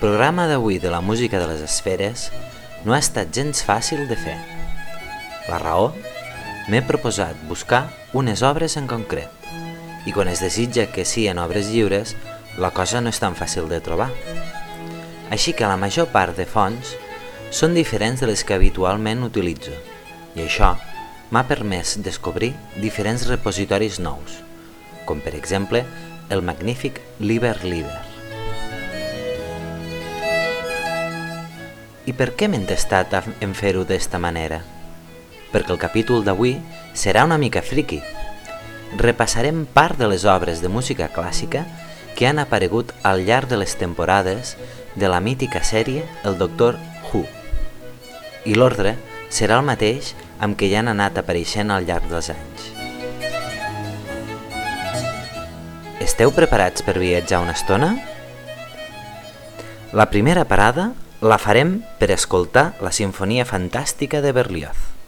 programa d'avui de la música de les esferes no ha estat gens fàcil de fer. La raó? M'he proposat buscar unes obres en concret i quan es desitja que siguin obres lliures, la cosa no és tan fàcil de trobar. Així que la major part de fonts són diferents de les que habitualment utilitzo i això m'ha permès descobrir diferents repositoris nous, com per exemple el magnífic Liber Liber. I per què m'he entestat en fer-ho d'esta manera? Perquè el capítol d'avui serà una mica friki. Repassarem part de les obres de música clàssica que han aparegut al llarg de les temporades de la mítica sèrie El Doctor Who. I l'ordre serà el mateix amb què ja han anat apareixent al llarg dels anys. Esteu preparats per viatjar una estona? La primera parada la farem per escoltar la Sinfonia Fantàstica de Berlioz.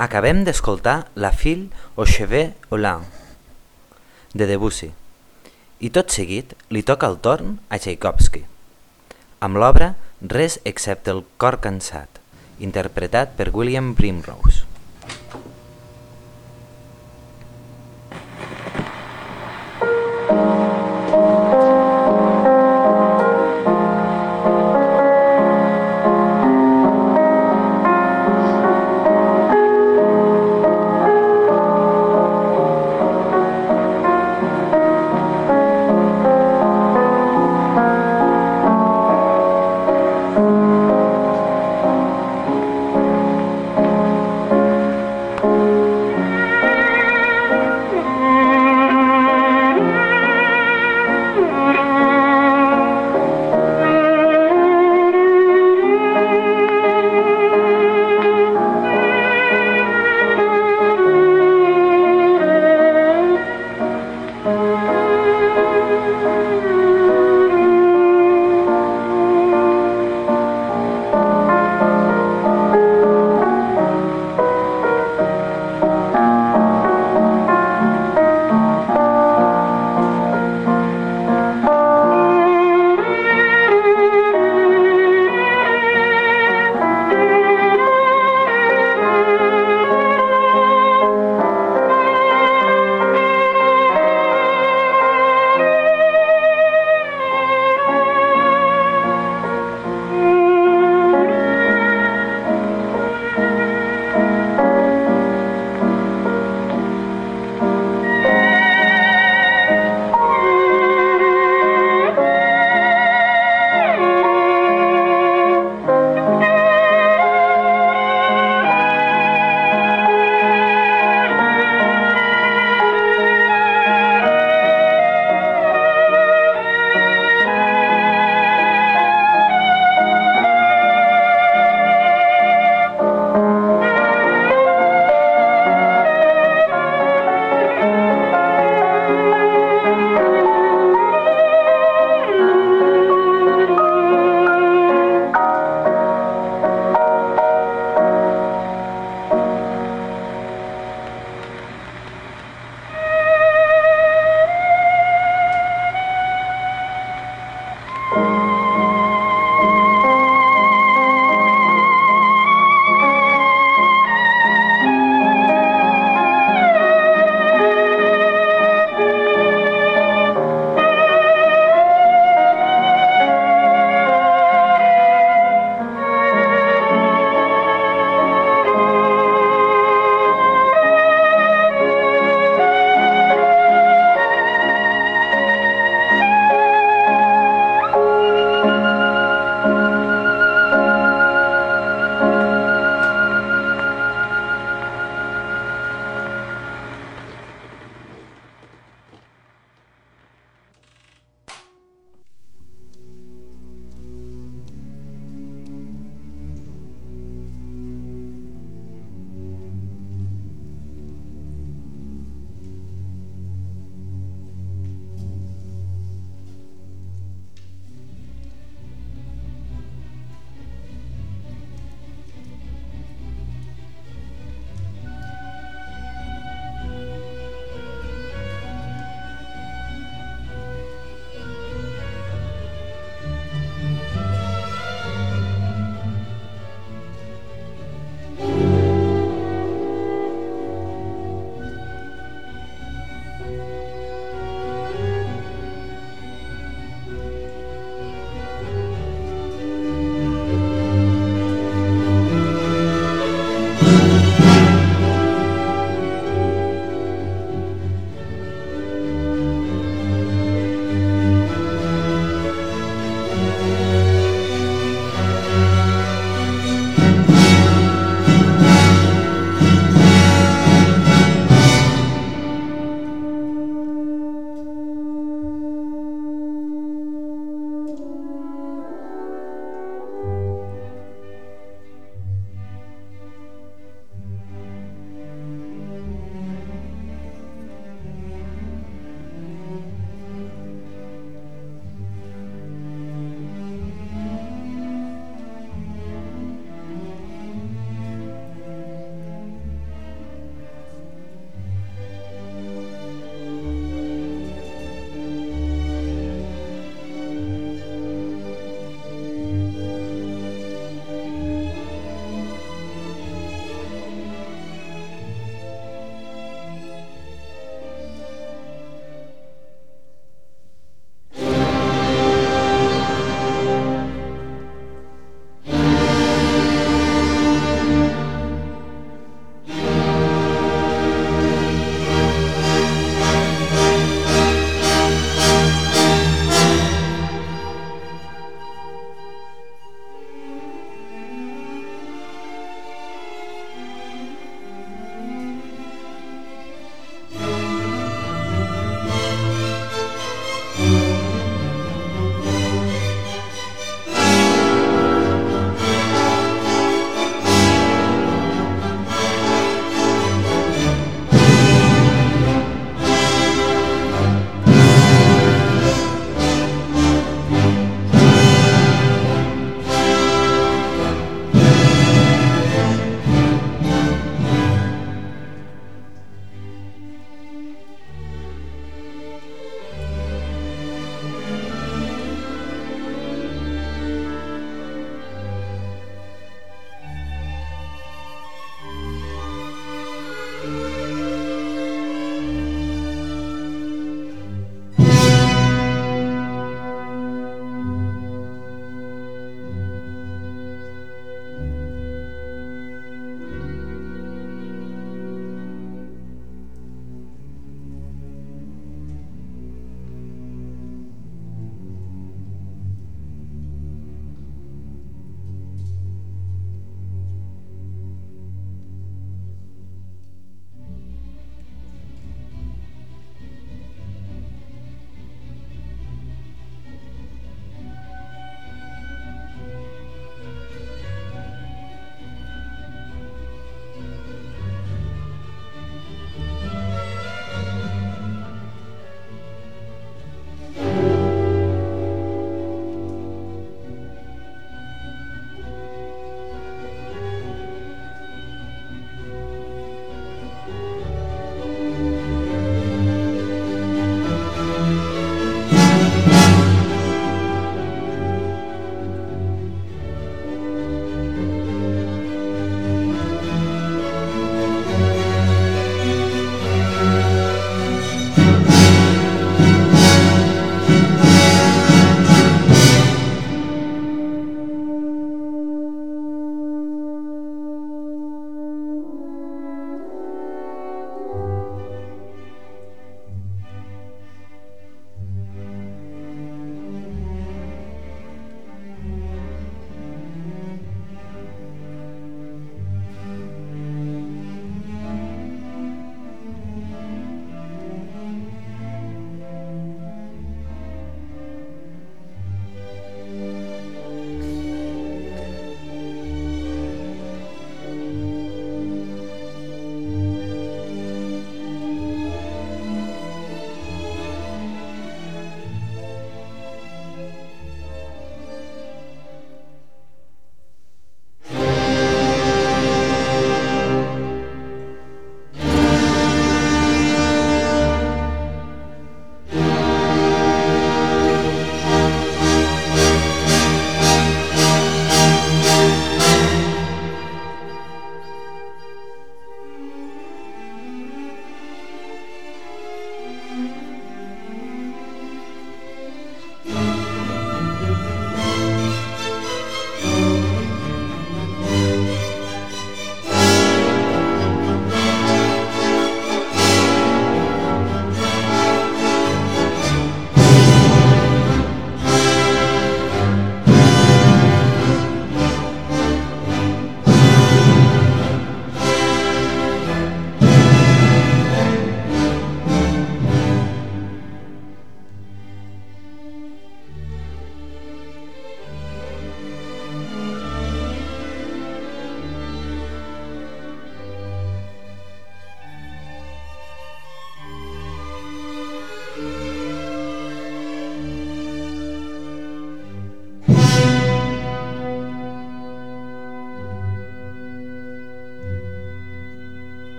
Acabem d'escoltar La fille au chevet Hollande de Debussy i tot seguit li toca el torn a Tchaikovsky amb l'obra Res excepte el cor cansat interpretat per William Primrose.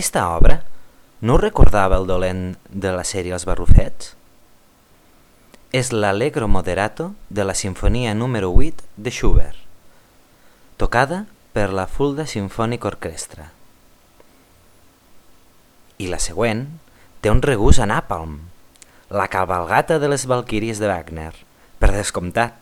Esta obra no recordava el dolent de la sèrie Els Barrufets? És l'Allegro Moderato de la Sinfonia número 8 de Schubert, tocada per la Fulda Symphonic Orchestra. I la següent té un regús a Napalm, la cabalgata de les Valquíries de Wagner, per descomptat.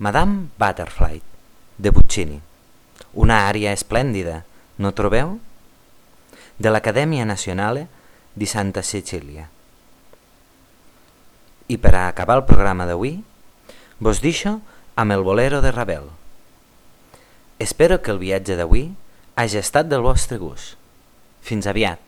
Madame Butterfly, de Puccini. Una ària esplèndida, no trobeu? De l'Acadèmia Nacional di Santa Cecilia. I per a acabar el programa d'avui, vos deixo amb el bolero de Ravel. Espero que el viatge d'avui hagi estat del vostre gust. Fins aviat!